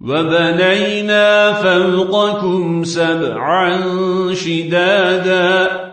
وبنينا فوقكم سبعا شدادا